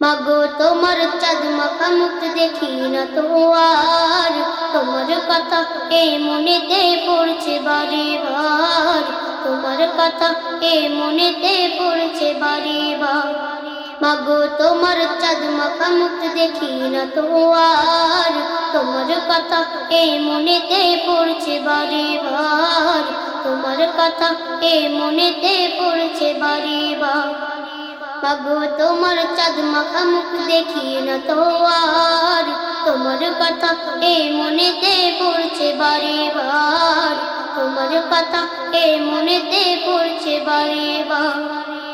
মাগো, তোমার চাঁদ মাখা মুখ দেখি না তো আর। তোমার কথা এ মনেতে পড়ছে বারে বার। তোমার কথা এ মনেতে পড়ছে বারে বার। মাগো, তোমার চাঁদ মাখা মুখ দেখি না তো আর। তোমার কথা এ মনেতে পড়ছে বারে বার। তোমার কথা এ মনেতে মাগো, তোমার চাঁদ মাখা মুখ দেখি না তো আর। তোমার কথা এ মনেতে পড়ছে বারে বার। তোমার কথা এ মনেতে পড়ছে বারে বার।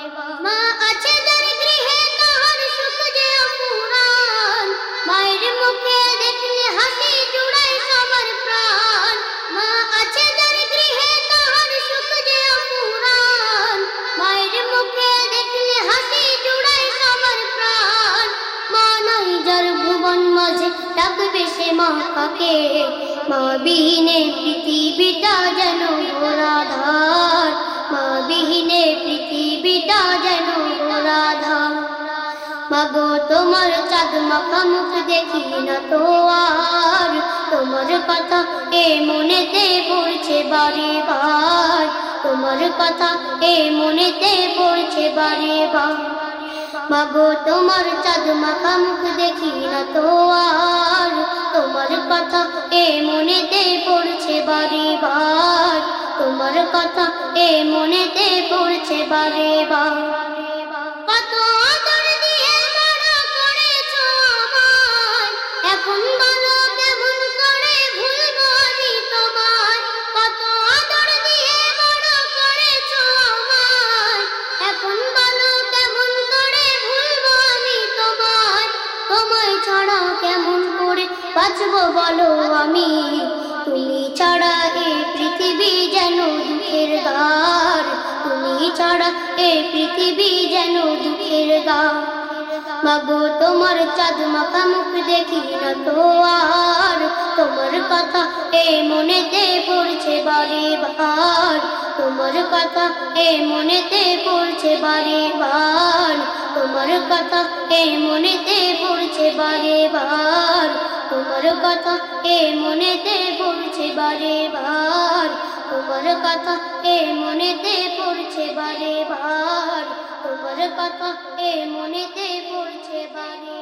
ডাকবে সে মা কাকে পৃথিবীটা যেন ঘোরাধার মা বিহীনে পৃথিবীটা যেন ঘোরাধার মাগো, তোমার চাঁদ মাখা মুখ দেখি না তো আর, তোমার কথা এ মনেতে পড়ছে বারে বার। তোমার কথা এ মনেতে পড়ছে বারে বার। মাগো, তোমার চাঁদ মাখা এ মনেতে পড়ছে বারে বার তোমার কথা এ মনেতে পড়ছে বারে বাঁচবো বলো আমি? তুমি ছাড়া এই পৃথিবী যেন দুঃখের দ্বার। তুমি ছাড়া এই পৃথিবী যেন দুঃখের দ্বার। মাগো তোমার চাঁদ মাখা মুখ দেখি না তো আর। তোমার কথা এ মনেতে পড়ছে বারে বার। তোমার কথা এ মনেতে পড়ছে বারে বার। তোমার কথা এ তোমার কথা এ মনেতে পড়ছে বারে বার। তোমার কথা এ মনেতে পড়ছে বারে বার। তোমার কথা এ মনেতে পড়ছে বারে